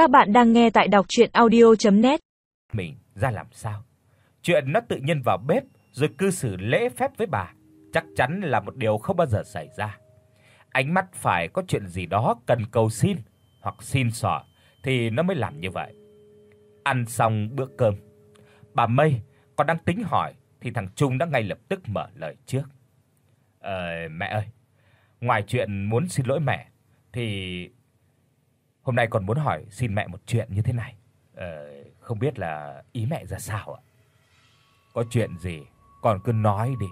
Các bạn đang nghe tại đọc audio net Mình ra làm sao? Chuyện nó tự nhiên vào bếp rồi cư xử lễ phép với bà, chắc chắn là một điều không bao giờ xảy ra. Ánh mắt phải có chuyện gì đó cần cầu xin hoặc xin xỏ thì nó mới làm như vậy. Ăn xong bữa cơm, bà Mây còn đang tính hỏi thì thằng Trung đã ngay lập tức mở lời trước. "Ờ mẹ ơi, ngoài chuyện muốn xin lỗi mẹ thì hôm nay còn muốn hỏi xin mẹ một chuyện như thế này. Ờ không biết là ý mẹ ra sao ạ?" "Có chuyện gì, con cứ nói đi."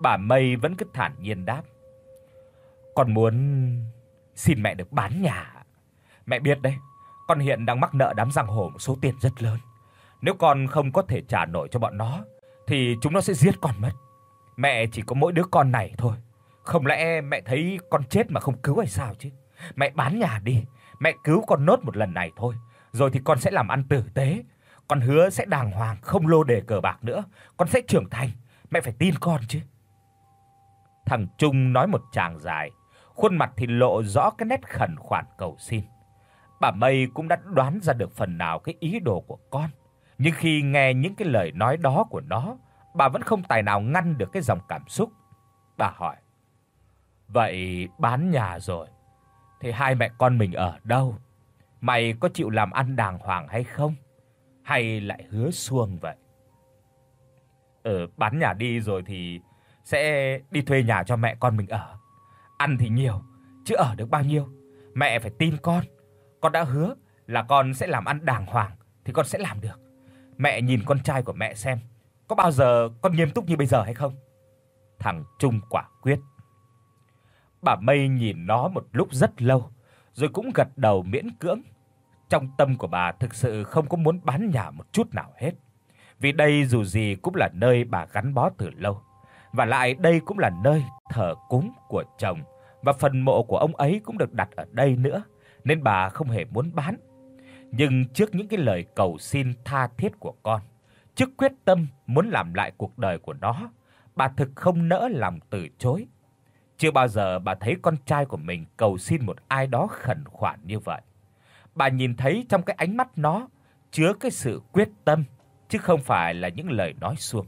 Bà Mây vẫn cứ thản nhiên đáp. "Con muốn xin mẹ được bán nhà. Mẹ biết đấy, con hiện đang mắc nợ đám giang hồ một số tiền rất lớn. Nếu con không có thể trả nổi cho bọn nó thì chúng nó sẽ giết con mất. Mẹ chỉ có mỗi đứa con này thôi. Không lẽ mẹ thấy con chết mà không cứu hay sao chứ? Mẹ bán nhà đi, mẹ cứu con nốt một lần này thôi, rồi thì con sẽ làm ăn tử tế. Con hứa sẽ đàng hoàng, không lô đề cờ bạc nữa, con sẽ trưởng thành, mẹ phải tin con chứ. Thằng Trung nói một tràng dài, khuôn mặt thì lộ rõ cái nét khẩn khoản cầu xin. Bà Mây cũng đã đoán ra được phần nào cái ý đồ của con, nhưng khi nghe những cái lời nói đó của nó, bà vẫn không tài nào ngăn được cái dòng cảm xúc. Bà hỏi: "Vậy bán nhà rồi thì hai mẹ con mình ở đâu? Mày có chịu làm ăn đàng hoàng hay không? Hay lại hứa suông vậy?" "Ờ, bán nhà đi rồi thì sẽ đi thuê nhà cho mẹ con mình ở. Ăn thì nhiều, chứ ở được bao nhiêu? Mẹ phải tin con. Con đã hứa là con sẽ làm ăn đàng hoàng thì con sẽ làm được. Mẹ nhìn con trai của mẹ xem, có bao giờ con nghiêm túc như bây giờ hay không?" Thằng Trung quả quyết. Bà Mây nhìn nó một lúc rất lâu, rồi cũng gật đầu miễn cưỡng. Trong tâm của bà thực sự không có muốn bán nhà một chút nào hết, vì đây dù gì cũng là nơi bà gắn bó từ lâu, và lại đây cũng là nơi thờ cúng của chồng và phần mộ của ông ấy cũng được đặt ở đây nữa, nên bà không hề muốn bán. Nhưng trước những cái lời cầu xin tha thiết của con, trước quyết tâm muốn làm lại cuộc đời của nó, bà thực không nỡ lòng từ chối. Chưa bao giờ bà thấy con trai của mình cầu xin một ai đó khẩn khoản như vậy. Bà nhìn thấy trong cái ánh mắt nó chứa cái sự quyết tâm chứ không phải là những lời nói suông.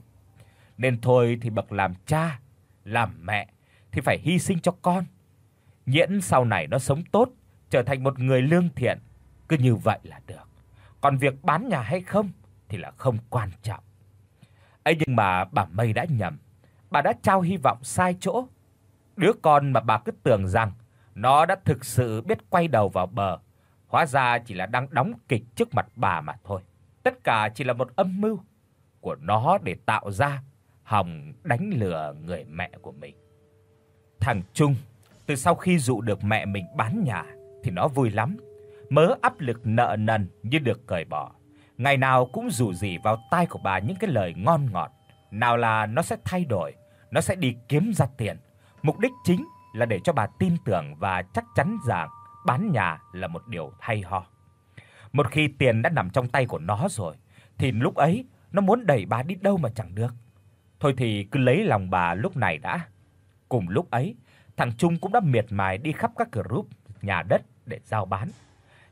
Nên thôi thì bậc làm cha, làm mẹ thì phải hy sinh cho con. Nhễn sau này nó sống tốt, trở thành một người lương thiện, cứ như vậy là được. Còn việc bán nhà hay không thì là không quan trọng. Ấy nhưng mà bà Mây đã nhầm, bà đã trao hy vọng sai chỗ. Đứa con mà bà cứ tưởng rằng nó đã thực sự biết quay đầu vào bờ, hóa ra chỉ là đang đóng kịch trước mặt bà mà thôi. Tất cả chỉ là một âm mưu của nó để tạo ra hòng đánh lừa người mẹ của mình. Thằng Trung từ sau khi dụ được mẹ mình bán nhà thì nó vui lắm, mớ áp lực nợ nần như được cởi bỏ. Ngày nào cũng rủ rỉ vào tai của bà những cái lời ngon ngọt, nào là nó sẽ thay đổi, nó sẽ đi kiếm ra tiền. Mục đích chính là để cho bà tin tưởng và chắc chắn rằng bán nhà là một điều hay ho. Một khi tiền đã nằm trong tay của nó rồi thì lúc ấy nó muốn đẩy bà đi đâu mà chẳng được. Thôi thì cứ lấy lòng bà lúc này đã. Cùng lúc ấy, thằng Trung cũng đã miệt mài đi khắp các group nhà đất để giao bán.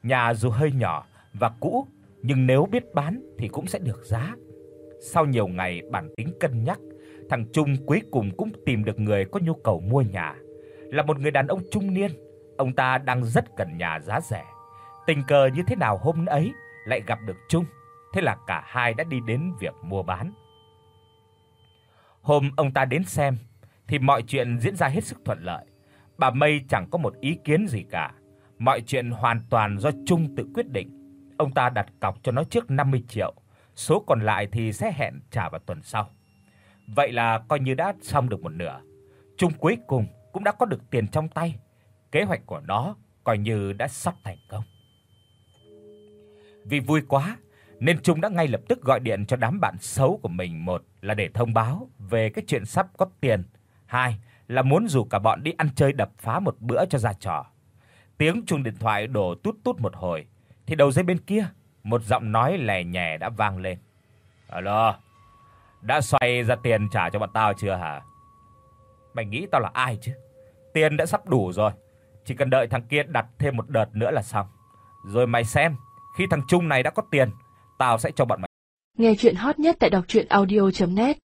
Nhà dù hơi nhỏ và cũ, nhưng nếu biết bán thì cũng sẽ được giá. Sau nhiều ngày bản tính cân nhắc, thằng Trung cuối cùng cũng tìm được người có nhu cầu mua nhà. Là một người đàn ông trung niên, ông ta đang rất cần nhà giá rẻ. Tình cờ như thế nào hôm ấy lại gặp được Trung, thế là cả hai đã đi đến việc mua bán. Hôm ông ta đến xem thì mọi chuyện diễn ra hết sức thuận lợi. Bà Mây chẳng có một ý kiến gì cả. Mọi chuyện hoàn toàn do Trung tự quyết định. Ông ta đặt cọc cho nó trước 50 triệu, số còn lại thì sẽ hẹn trả vào tuần sau. Vậy là coi như đã xong được một nửa. Trung cuối cùng cũng đã có được tiền trong tay. Kế hoạch của nó coi như đã sắp thành công. Vì vui quá nên Trung đã ngay lập tức gọi điện cho đám bạn xấu của mình, một là để thông báo về cái chuyện sắp có tiền, hai là muốn rủ cả bọn đi ăn chơi đập phá một bữa cho ra trò. Tiếng chuông điện thoại đổ tút tút một hồi thì đầu dây bên kia, một giọng nói lè nhè đã vang lên. "Alo, đã xoay ra tiền trả cho bọn tao chưa hả? Mày nghĩ tao là ai chứ? Tiền đã sắp đủ rồi, chỉ cần đợi thằng kia đặt thêm một đợt nữa là xong. Rồi mày xem, khi thằng Trung này đã có tiền, tao sẽ cho bọn mày. Nghe truyện hot nhất tại doctruyenaudio.net